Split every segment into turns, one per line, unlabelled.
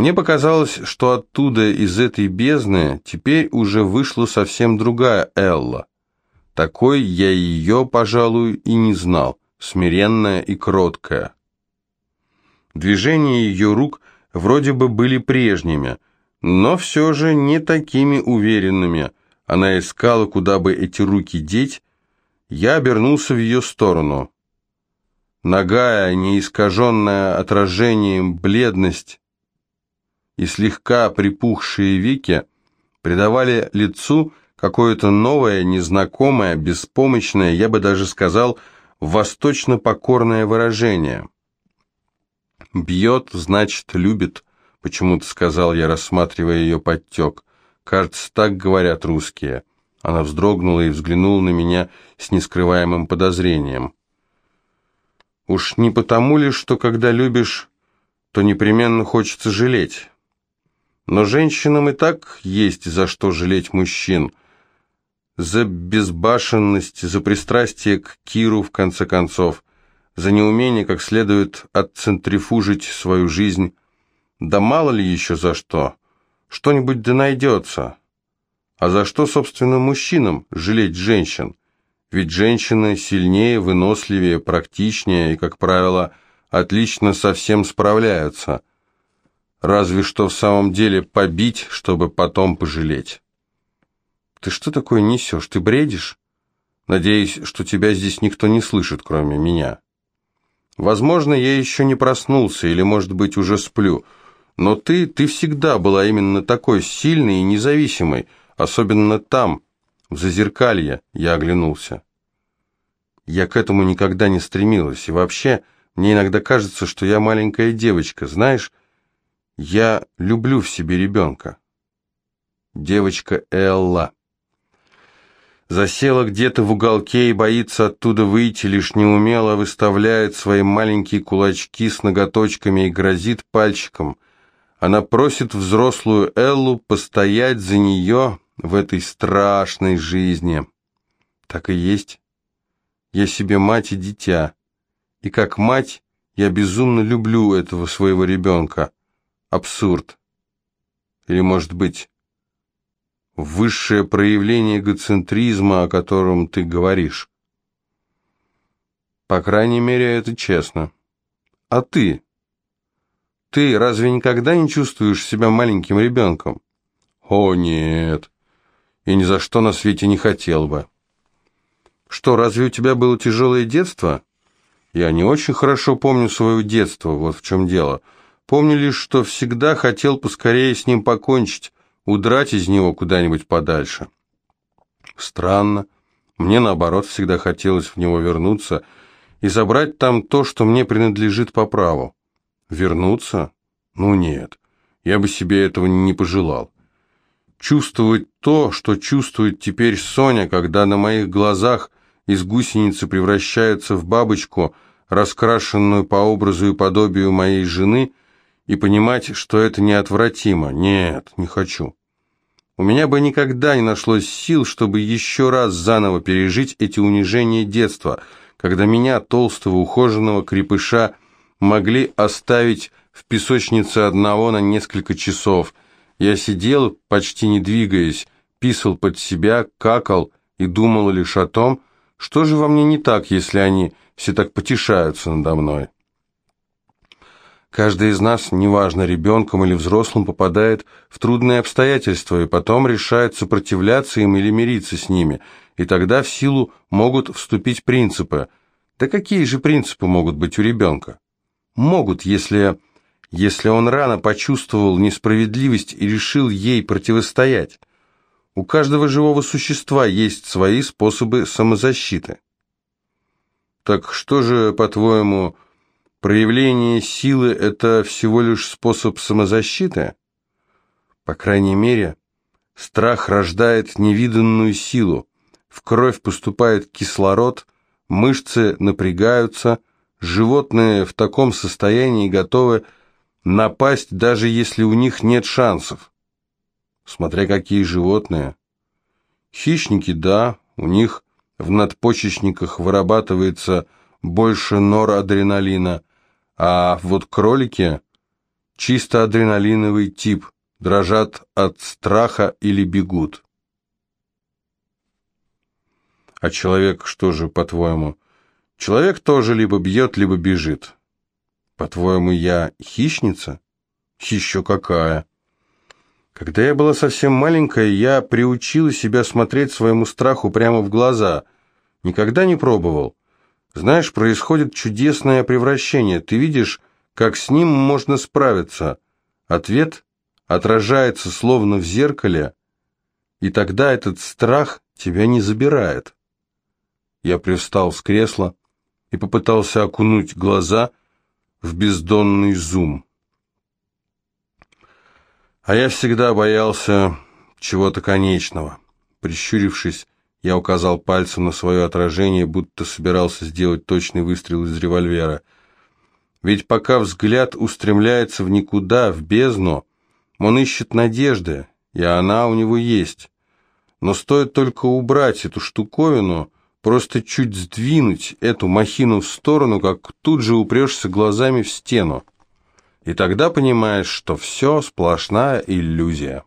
Мне показалось, что оттуда, из этой бездны, теперь уже вышла совсем другая Элла. Такой я ее, пожалуй, и не знал, смиренная и кроткая. Движения ее рук вроде бы были прежними, но все же не такими уверенными. Она искала, куда бы эти руки деть. Я обернулся в ее сторону. Ногая, неискаженная отражением бледность и слегка припухшие веки придавали лицу какое-то новое, незнакомое, беспомощное, я бы даже сказал, восточно-покорное выражение. «Бьет, значит, любит», — почему-то сказал я, рассматривая ее подтек. «Кажется, так говорят русские». Она вздрогнула и взглянула на меня с нескрываемым подозрением. «Уж не потому ли, что когда любишь, то непременно хочется жалеть?» Но женщинам и так есть за что жалеть мужчин за безбашенность, за пристрастие к Киру, в конце концов, за неумение как следует отцентрифужить свою жизнь. Да мало ли еще за что. Что-нибудь да найдется. А за что, собственно, мужчинам жалеть женщин? Ведь женщины сильнее, выносливее, практичнее и, как правило, отлично со всем справляются. Разве что в самом деле побить, чтобы потом пожалеть. «Ты что такое несешь? Ты бредишь?» «Надеюсь, что тебя здесь никто не слышит, кроме меня». «Возможно, я еще не проснулся, или, может быть, уже сплю. Но ты, ты всегда была именно такой сильной и независимой, особенно там, в Зазеркалье», — я оглянулся. «Я к этому никогда не стремилась, и вообще, мне иногда кажется, что я маленькая девочка, знаешь, я люблю в себе ребенка». Девочка Элла засела где-то в уголке и боится оттуда выйти, лишь неумело выставляет свои маленькие кулачки с ноготочками и грозит пальчиком. Она просит взрослую Эллу постоять за нее в этой страшной жизни. Так и есть. Я себе мать и дитя. И как мать я безумно люблю этого своего ребенка. Абсурд. Или, может быть, высшее проявление эгоцентризма, о котором ты говоришь. По крайней мере, это честно. А ты? Ты разве никогда не чувствуешь себя маленьким ребенком? О, нет. И ни за что на свете не хотел бы. Что, разве у тебя было тяжелое детство? Я не очень хорошо помню свое детство, вот в чем дело. Помню лишь, что всегда хотел поскорее с ним покончить, удрать из него куда-нибудь подальше. Странно. Мне, наоборот, всегда хотелось в него вернуться и забрать там то, что мне принадлежит по праву. Вернуться? Ну нет, я бы себе этого не пожелал. Чувствовать то, что чувствует теперь Соня, когда на моих глазах из гусеницы превращается в бабочку, раскрашенную по образу и подобию моей жены, и понимать, что это неотвратимо. Нет, не хочу. У меня бы никогда не нашлось сил, чтобы еще раз заново пережить эти унижения детства, когда меня, толстого, ухоженного крепыша, могли оставить в песочнице одного на несколько часов. Я сидел, почти не двигаясь, писал под себя, какал и думал лишь о том, что же во мне не так, если они все так потешаются надо мной. Каждый из нас, неважно, ребенком или взрослым, попадает в трудные обстоятельства и потом решает сопротивляться им или мириться с ними, и тогда в силу могут вступить принципы. Да какие же принципы могут быть у ребенка? Могут, если, если он рано почувствовал несправедливость и решил ей противостоять. У каждого живого существа есть свои способы самозащиты. Так что же, по-твоему, Проявление силы – это всего лишь способ самозащиты? По крайней мере, страх рождает невиданную силу. В кровь поступает кислород, мышцы напрягаются, животные в таком состоянии готовы напасть, даже если у них нет шансов. Смотря какие животные. Хищники, да, у них в надпочечниках вырабатывается больше норадреналина, а вот кролики чисто адреналиновый тип, дрожат от страха или бегут. А человек что же, по-твоему? Человек тоже либо бьет, либо бежит. По-твоему, я хищница? Еще какая. Когда я была совсем маленькая, я приучила себя смотреть своему страху прямо в глаза. Никогда не пробовал. Знаешь, происходит чудесное превращение. Ты видишь, как с ним можно справиться. Ответ отражается словно в зеркале, и тогда этот страх тебя не забирает. Я привстал с кресла и попытался окунуть глаза в бездонный зум. А я всегда боялся чего-то конечного. Прищурившись, я указал пальцем на свое отражение, будто собирался сделать точный выстрел из револьвера. Ведь пока взгляд устремляется в никуда, в бездну, он ищет надежды, и она у него есть. Но стоит только убрать эту штуковину, просто чуть сдвинуть эту махину в сторону, как тут же упрешься глазами в стену. И тогда понимаешь, что все сплошная иллюзия.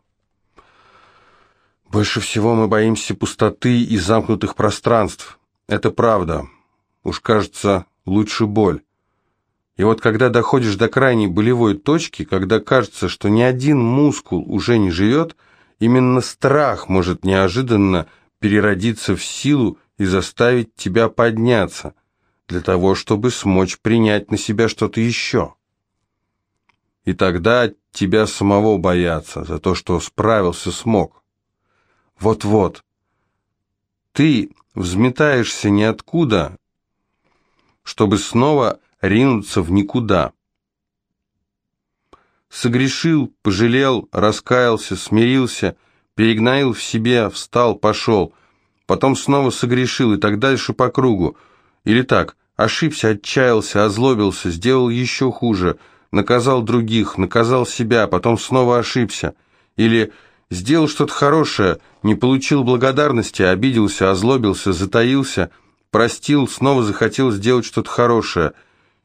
Больше всего мы боимся пустоты и замкнутых пространств. Это правда. Уж кажется, лучше боль. И вот когда доходишь до крайней болевой точки, когда кажется, что ни один мускул уже не живет, именно страх может неожиданно переродиться в силу и заставить тебя подняться, для того, чтобы смочь принять на себя что-то еще. И тогда тебя самого боятся за то, что справился, смог. Вот-вот. Ты взметаешься ниоткуда, чтобы снова ринуться в никуда. Согрешил, пожалел, раскаялся, смирился, перегноил в себе, встал, пошел, потом снова согрешил и так дальше по кругу. Или так, ошибся, отчаялся, озлобился, сделал еще хуже, наказал других, наказал себя, потом снова ошибся. Или сделал что-то хорошее, не получил благодарности, обиделся, озлобился, затаился, простил, снова захотел сделать что-то хорошее –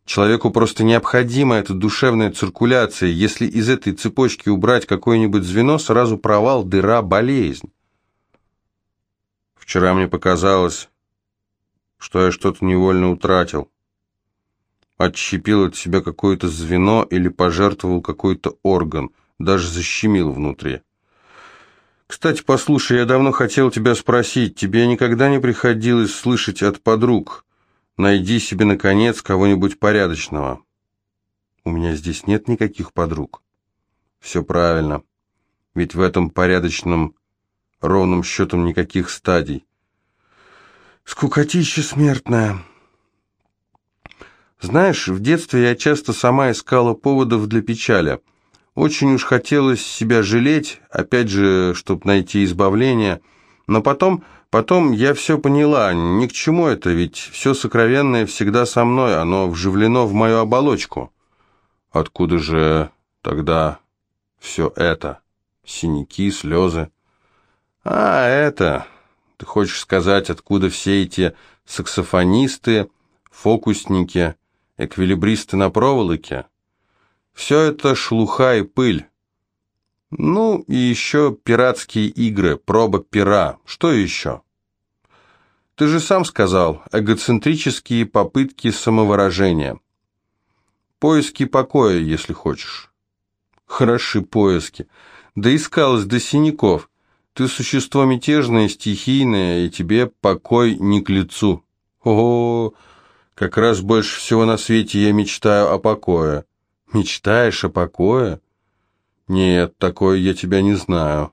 Человеку просто необходима эта душевная циркуляция. Если из этой цепочки убрать какое-нибудь звено, сразу провал, дыра, болезнь. Вчера мне показалось, что я что-то невольно утратил. Отщепил от себя какое-то звено или пожертвовал какой-то орган, даже защемил внутри. Кстати, послушай, я давно хотел тебя спросить, тебе никогда не приходилось слышать от подруг Найди себе, наконец, кого-нибудь порядочного. У меня здесь нет никаких подруг. Все правильно. Ведь в этом порядочном, ровным счетом никаких стадий. Скукотища смертная. Знаешь, в детстве я часто сама искала поводов для печали. Очень уж хотелось себя жалеть, опять же, чтобы найти избавление, но потом Потом я все поняла, ни к чему это, ведь все сокровенное всегда со мной, оно вживлено в мою оболочку. Откуда же тогда все это? Синяки, слезы? А, это... Ты хочешь сказать, откуда все эти саксофонисты, фокусники, эквилибристы на проволоке? Все это шелуха и пыль. Ну, и еще пиратские игры, проба пера. Что еще? Ты же сам сказал, эгоцентрические попытки самовыражения. Поиски покоя, если хочешь. Хороши поиски. Да искалось до синяков. Ты существо мятежное, стихийное, и тебе покой не к лицу. О, как раз больше всего на свете я мечтаю о покое. Мечтаешь о покое? «Нет, такое я тебя не знаю».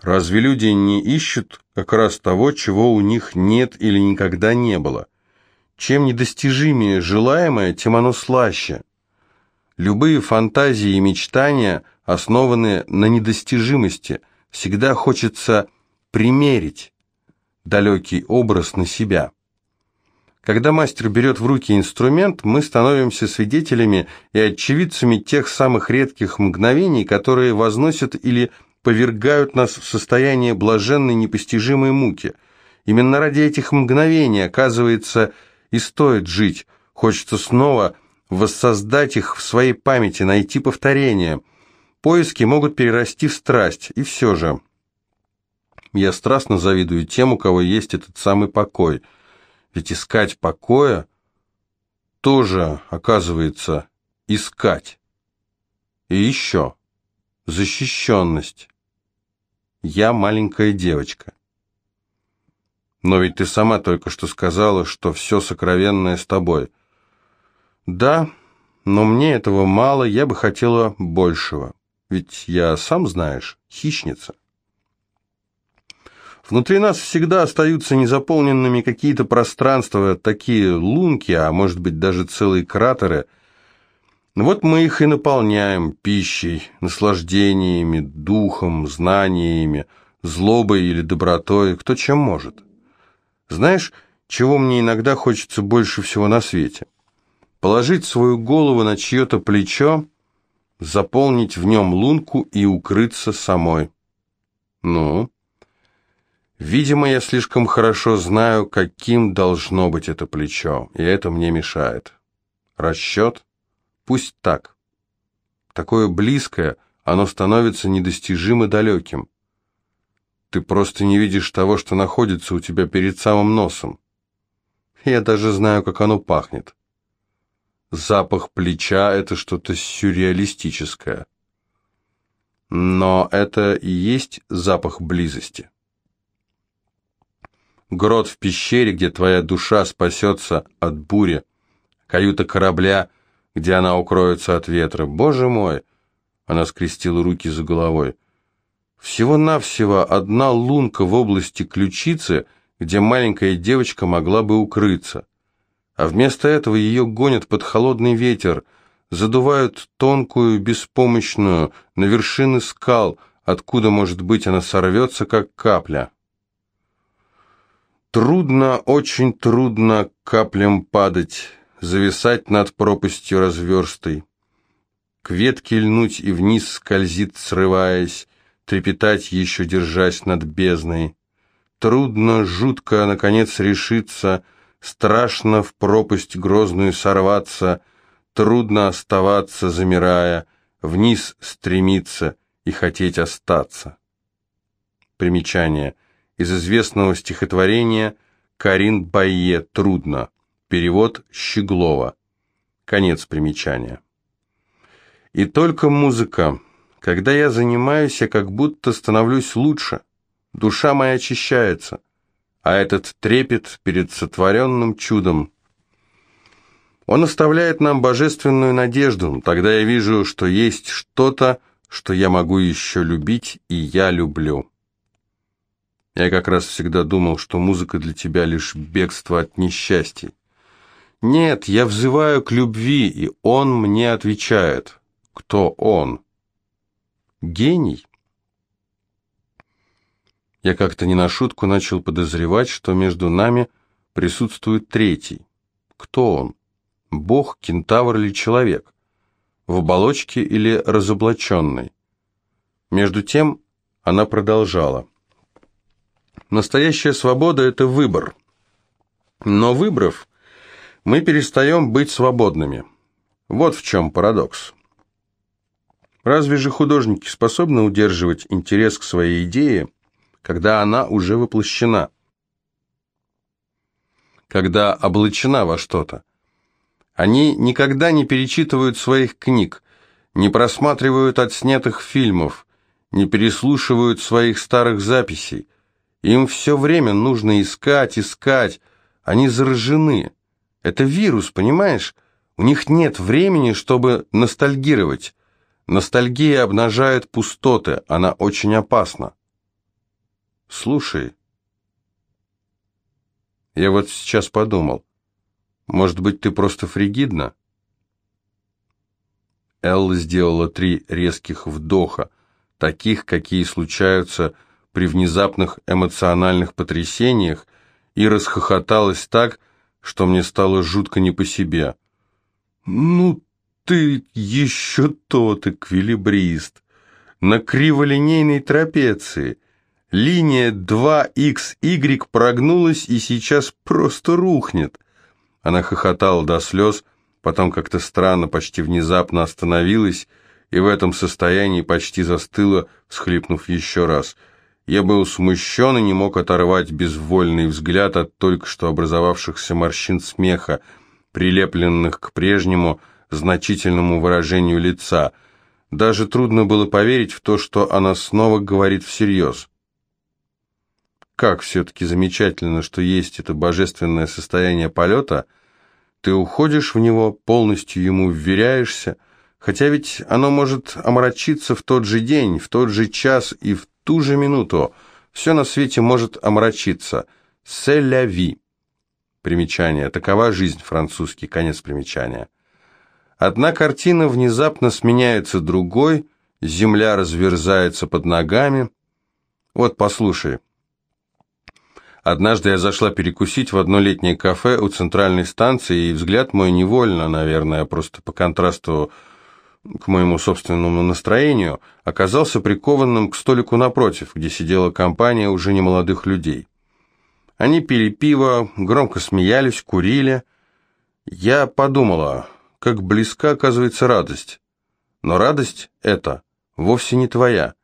Разве люди не ищут как раз того, чего у них нет или никогда не было? Чем недостижимее желаемое, тем оно слаще. Любые фантазии и мечтания основаны на недостижимости. Всегда хочется примерить далекий образ на себя. Когда мастер берет в руки инструмент, мы становимся свидетелями и очевидцами тех самых редких мгновений, которые возносят или повергают нас в состояние блаженной непостижимой муки. Именно ради этих мгновений, оказывается, и стоит жить. Хочется снова воссоздать их в своей памяти, найти повторение. Поиски могут перерасти в страсть, и все же. Я страстно завидую тем, у кого есть этот самый покой. Ведь искать покоя тоже, оказывается, искать. И еще защищенность. Я маленькая девочка. Но ведь ты сама только что сказала, что все сокровенное с тобой. Да, но мне этого мало, я бы хотела большего. Ведь я, сам знаешь, хищница. Внутри нас всегда остаются незаполненными какие-то пространства, такие лунки, а может быть даже целые кратеры. Вот мы их и наполняем пищей, наслаждениями, духом, знаниями, злобой или добротой, кто чем может. Знаешь, чего мне иногда хочется больше всего на свете? Положить свою голову на чье-то плечо, заполнить в нем лунку и укрыться самой. Ну, видимо, я слишком хорошо знаю, каким должно быть это плечо, и это мне мешает. Расчет? Пусть так. Такое близкое, оно становится недостижимо далеким. Ты просто не видишь того, что находится у тебя перед самым носом. Я даже знаю, как оно пахнет. Запах плеча — это что-то сюрреалистическое. Но это и есть запах близости. Грот в пещере, где твоя душа спасется от бури, каюта корабля, где она укроется от ветра. Боже мой! Она скрестила руки за головой. Всего-навсего одна лунка в области ключицы, где маленькая девочка могла бы укрыться. А вместо этого ее гонят под холодный ветер, задувают тонкую, беспомощную, на вершины скал, откуда, может быть, она сорвется, как капля. Трудно, очень трудно каплям падать, зависать над пропастью разверстой. К ветке льнуть и вниз скользит, срываясь, трепетать еще держась над бездной. Трудно, жутко, наконец, решиться, страшно в пропасть грозную сорваться, трудно оставаться, замирая, вниз стремиться и хотеть остаться. Примечание. Из известного стихотворения Карин Байе «Трудно». Перевод Щеглова. Конец примечания. И только музыка, когда я занимаюсь, я как будто становлюсь лучше. Душа моя очищается. А этот трепет перед сотворенным чудом. Он оставляет нам божественную надежду. Тогда я вижу, что есть что-то, что я могу еще любить, и я люблю. Я как раз всегда думал, что музыка для тебя лишь бегство от несчастий. Нет, я взываю к любви, и он мне отвечает. Кто он? Гений? Я как-то не на шутку начал подозревать, что между нами присутствует третий. Кто он? Бог, кентавр или человек? В оболочке или разоблаченный? Между тем она продолжала. Настоящая свобода – это выбор. Но выбрав, мы перестаем быть свободными. Вот в чем парадокс. Разве же художники способны удерживать интерес к своей идее, когда она уже воплощена? Когда облачена во что-то? Они никогда не перечитывают своих книг, не просматривают отснятых фильмов, не переслушивают своих старых записей. Им все время нужно искать, искать. Они заражены. Это вирус, понимаешь? У них нет времени, чтобы ностальгировать. Ностальгия обнажает пустоты, она очень опасна. Слушай, я вот сейчас подумал, может быть, ты просто фригидна? Элла сделала три резких вдоха, таких, какие случаются при внезапных эмоциональных потрясениях, и расхохоталась так, что мне стало жутко не по себе. «Ну ты еще тот эквилибрист. На криволинейной трапеции. Линия 2xy прогнулась и сейчас просто рухнет. Она хохотала до слез, потом как-то странно, почти внезапно остановилась и в этом состоянии почти застыла, всхлипнув еще раз. Я был смущен и не мог оторвать безвольный взгляд от только что образовавшихся морщин смеха, прилепленных к прежнему значительному выражению лица. Даже трудно было поверить в то, что она снова говорит всерьез. Как все-таки замечательно, что есть это божественное состояние полета. Ты уходишь в него, полностью ему вверяешься, хотя ведь оно может омрачиться в тот же день, в тот же час и в ту же минуту. Все на свете может омрачиться. «C'est la vie». Примечание. Такова жизнь, французский, конец примечания. Одна картина внезапно сменяется другой, земля разверзается под ногами. Вот послушай, Однажды я зашла перекусить в одно летнее кафе у центральной станции, и взгляд мой невольно, наверное, просто по контрасту к моему собственному настроению, оказался прикованным к столику напротив, где сидела компания уже немолодых людей. Они пили пиво, громко смеялись, курили. Я подумала, как близка оказывается радость. Но радость эта вовсе не твоя.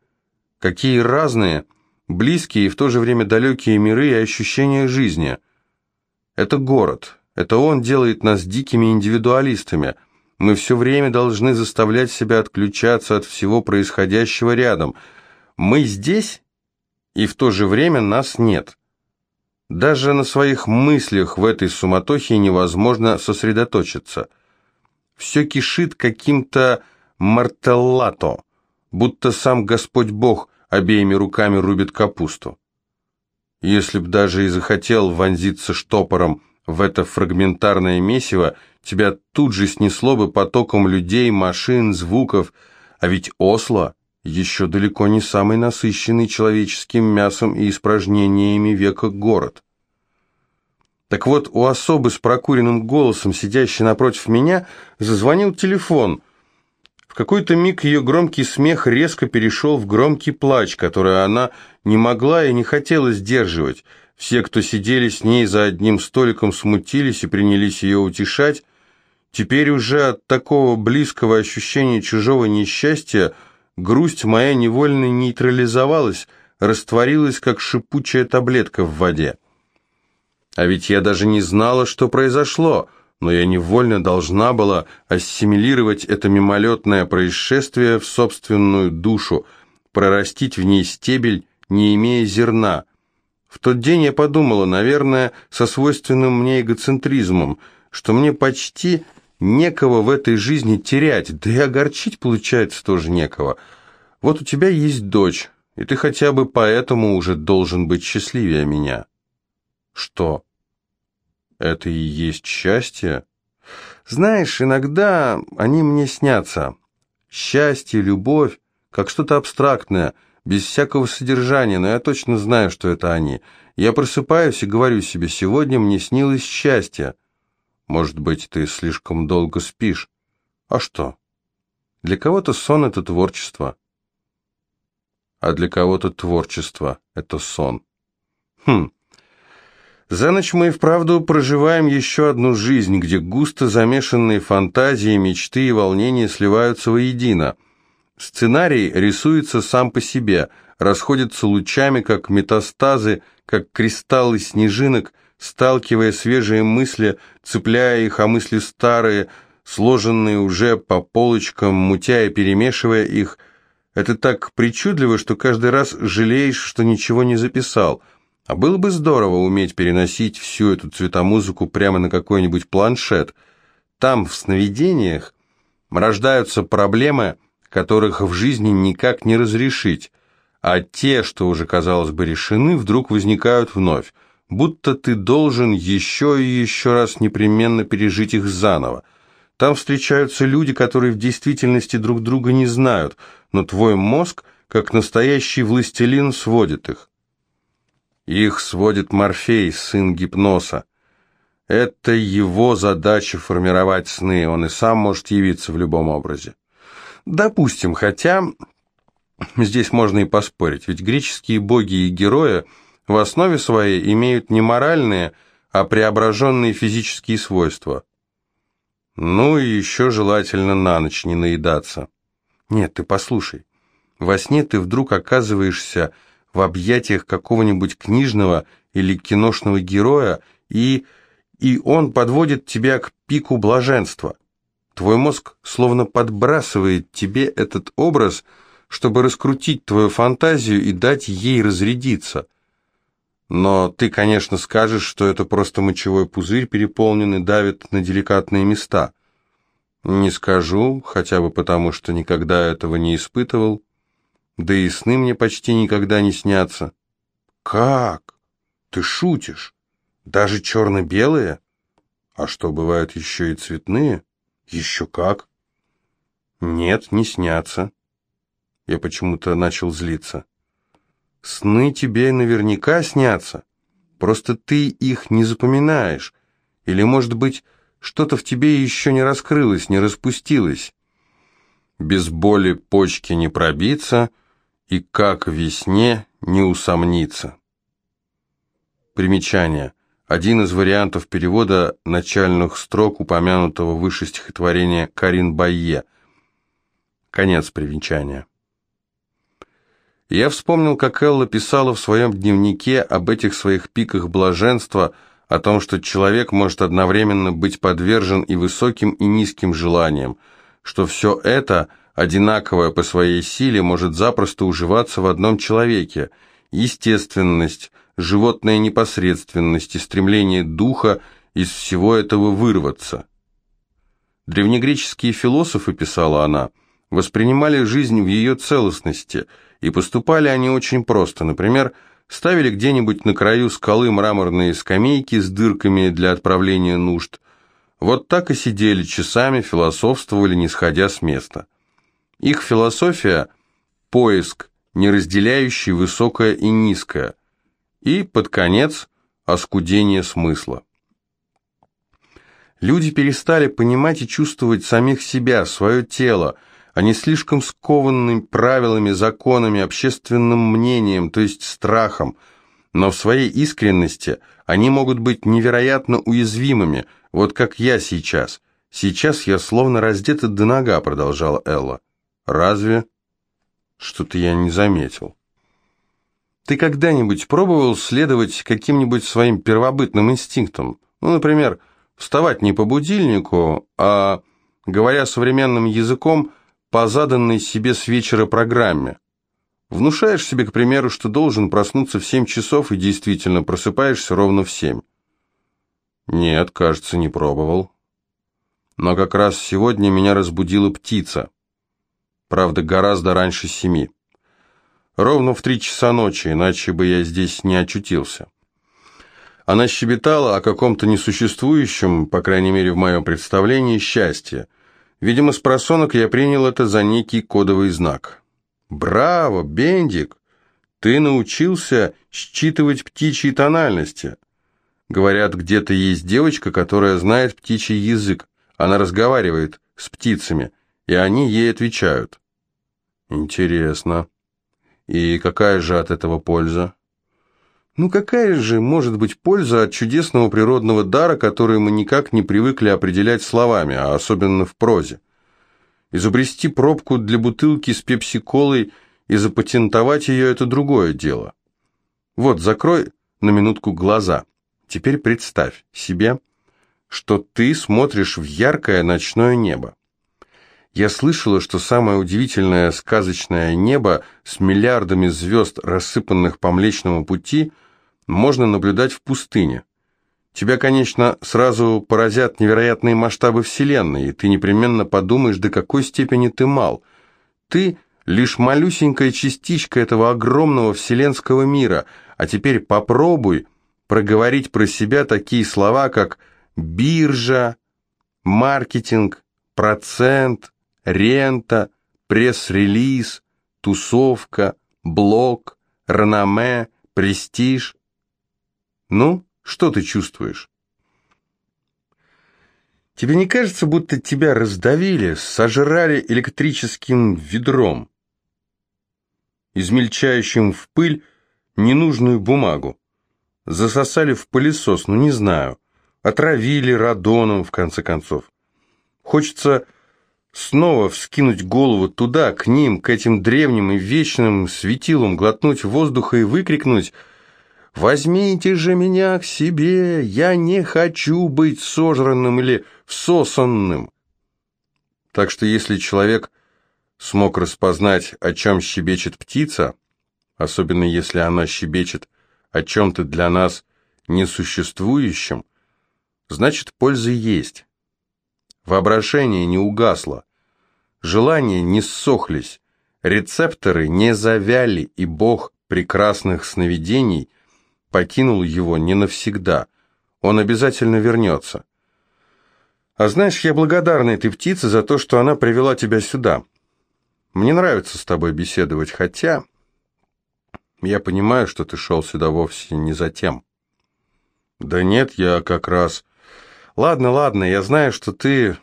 Какие разные близкие и в то же время далекие миры и ощущения жизни. Это город. Это он делает нас дикими индивидуалистами. Мы все время должны заставлять себя отключаться от всего происходящего рядом. Мы здесь, и в то же время нас нет. Даже на своих мыслях в этой суматохе невозможно сосредоточиться. Все кишит каким-то мартеллато, будто сам Господь Бог – обеими руками рубит капусту. Если б даже и захотел вонзиться штопором в это фрагментарное месиво, тебя тут же снесло бы потоком людей, машин, звуков, а ведь Осло еще далеко не самый насыщенный человеческим мясом и испражнениями века город. Так вот, у особы с прокуренным голосом, сидящей напротив меня, зазвонил телефон – в какой-то миг ее громкий смех резко перешел в громкий плач, который она не могла и не хотела сдерживать. Все, кто сидели с ней за одним столиком, смутились и принялись ее утешать. Теперь уже от такого близкого ощущения чужого несчастья грусть моя невольно нейтрализовалась, растворилась, как шипучая таблетка в воде. А ведь я даже не знала, что произошло — но я невольно должна была ассимилировать это мимолетное происшествие в собственную душу, прорастить в ней стебель, не имея зерна. В тот день я подумала, наверное, со свойственным мне эгоцентризмом, что мне почти некого в этой жизни терять, да и огорчить, получается, тоже некого. Вот у тебя есть дочь, и ты хотя бы поэтому уже должен быть счастливее меня. Что? Это и есть счастье? Знаешь, иногда они мне снятся. Счастье, любовь, как что-то абстрактное, без всякого содержания, но я точно знаю, что это они. Я просыпаюсь и говорю себе, сегодня мне снилось счастье. Может быть, ты слишком долго спишь. А что? Для кого-то сон — это творчество. А для кого-то творчество — это сон. Хм, за ночь мы и вправду проживаем еще одну жизнь, где густо замешанные фантазии, мечты и волнения сливаются воедино. Сценарий рисуется сам по себе, расходится лучами, как метастазы, как кристаллы снежинок, сталкивая свежие мысли, цепляя их, а мысли старые, сложенные уже по полочкам, мутя и перемешивая их. Это так причудливо, что каждый раз жалеешь, что ничего не записал – а было бы здорово уметь переносить всю эту цветомузыку прямо на какой-нибудь планшет. Там, в сновидениях, рождаются проблемы, которых в жизни никак не разрешить, а те, что уже, казалось бы, решены, вдруг возникают вновь, будто ты должен еще и еще раз непременно пережить их заново. Там встречаются люди, которые в действительности друг друга не знают, но твой мозг, как настоящий властелин, сводит их. Их сводит Морфей, сын гипноза. Это его задача формировать сны, он и сам может явиться в любом образе. Допустим, хотя здесь можно и поспорить, ведь греческие боги и герои в основе своей имеют не моральные, а преображенные физические свойства. Ну и еще желательно на ночь не наедаться.
Нет, ты послушай. Во сне ты вдруг оказываешься в объятиях какого-нибудь книжного или киношного героя, и... и он подводит тебя к пику блаженства. Твой мозг словно подбрасывает тебе этот образ, чтобы раскрутить твою фантазию и дать ей разрядиться. Но ты, конечно, скажешь, что это просто мочевой пузырь, переполненный, давит на деликатные места. Не скажу, хотя бы потому, что никогда этого не испытывал. Да и сны мне почти никогда не снятся.
Как? Ты шутишь? Даже черно-белые? А что, бывают еще и цветные?
Еще как?
Нет, не снятся. Я почему-то начал злиться.
Сны тебе наверняка снятся. Просто ты их не запоминаешь. Или, может быть, что-то в тебе еще не раскрылось, не распустилось.
Без боли почки не пробиться, и как весне не усомниться. Примечание. Один из вариантов перевода начальных строк упомянутого выше стихотворения Карин Байе. Конец примечания. Я вспомнил, как Элла писала в своем дневнике об этих своих пиках блаженства, о том, что человек может одновременно быть подвержен и высоким, и низким желаниям, что все это – одинаковое по своей силе, может запросто уживаться в одном человеке. Естественность, животная непосредственность и стремление духа из всего этого вырваться. Древнегреческие философы, писала она, воспринимали жизнь в ее целостности, и поступали они очень просто. Например, ставили где-нибудь на краю скалы мраморные скамейки с дырками для отправления нужд. Вот так и сидели часами, философствовали, не сходя с места. Их философия – поиск, не разделяющий высокое и низкое, и, под конец, оскудение смысла. Люди перестали понимать и чувствовать самих себя, свое тело, они слишком скованы правилами, законами, общественным мнением, то есть страхом, но в своей искренности они могут быть невероятно уязвимыми, вот как я сейчас. Сейчас я словно раздета до нога, продолжала Элла. Разве? Что-то я не заметил. Ты когда-нибудь пробовал следовать каким-нибудь своим первобытным инстинктам? Ну, например, вставать не по будильнику, а, говоря современным языком, по заданной себе с вечера программе. Внушаешь себе, к примеру, что должен проснуться в 7 часов и действительно просыпаешься ровно в 7. Нет, кажется, не пробовал. Но как раз сегодня меня разбудила птица правда, гораздо раньше семи. Ровно в три часа ночи, иначе бы я здесь не очутился. Она щебетала о каком-то несуществующем, по крайней мере в моем представлении, счастье. Видимо, с просонок я принял это за некий кодовый знак. «Браво, Бендик! Ты научился считывать птичьи тональности!» Говорят, где-то есть девочка, которая знает птичий язык. Она разговаривает с птицами, и они ей отвечают. Интересно. И какая же от этого польза? Ну какая же может быть польза от чудесного природного дара, который мы никак не привыкли определять словами, а особенно в прозе? Изобрести пробку для бутылки с пепси-колой и запатентовать ее – это другое дело. Вот, закрой на минутку глаза. Теперь представь себе, что ты смотришь в яркое ночное небо. Я слышала, что самое удивительное сказочное небо с миллиардами звезд, рассыпанных по Млечному пути, можно наблюдать в пустыне. Тебя, конечно, сразу поразят невероятные масштабы Вселенной, и ты непременно подумаешь, до какой степени ты мал. Ты лишь малюсенькая частичка этого огромного вселенского мира, а теперь попробуй проговорить про себя такие слова, как биржа, маркетинг, процент, рента, пресс-релиз, тусовка, блог, реноме, престиж. Ну, что ты чувствуешь? Тебе не кажется, будто тебя раздавили, сожрали электрическим ведром, измельчающим в пыль ненужную бумагу? Засосали в пылесос, ну не знаю, отравили радоном, в конце концов.
Хочется снова вскинуть голову туда, к ним, к этим древним и вечным светилам, глотнуть воздуха и выкрикнуть «Возьмите же меня к себе, я не хочу быть сожранным или всосанным». Так что если человек смог распознать, о чем щебечет птица, особенно если она щебечет о чем-то для нас несуществующем, значит, польза есть. Воображение не угасло, желания не ссохлись, рецепторы не завяли, и Бог прекрасных сновидений покинул его не навсегда. Он обязательно вернется. А знаешь, я благодарна этой птице за то, что она привела тебя сюда. Мне нравится с тобой беседовать, хотя я понимаю, что ты шел сюда вовсе не за тем. Да нет, я как раз... Ладно, ладно, я знаю, что ты...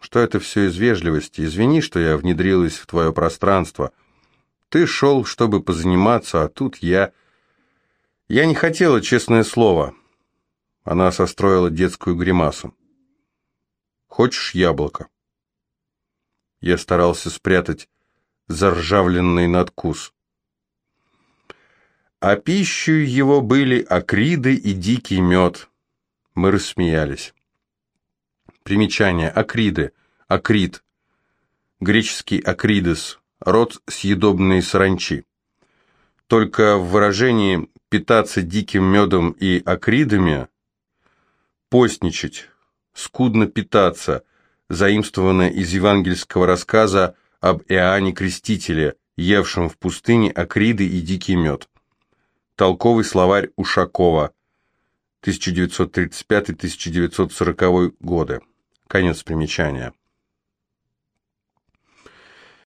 Что это все из вежливости. Извини, что я внедрилась в твое пространство. Ты шел, чтобы позаниматься, а тут я... Я не хотела, честное слово. Она состроила детскую гримасу. Хочешь яблоко?» Я старался спрятать заржавленный надкус. А пищей его были акриды и дикий мед. Мы рассмеялись. Примечание. Акриды. Акрид. Греческий акридес. Род съедобной саранчи. Только в выражении «питаться диким медом и акридами» постничать, скудно питаться, заимствованное из евангельского рассказа об Иоанне Крестителе, евшем в пустыне акриды и дикий мед. Толковый словарь Ушакова, 1935-1940 годы. Конец примечания.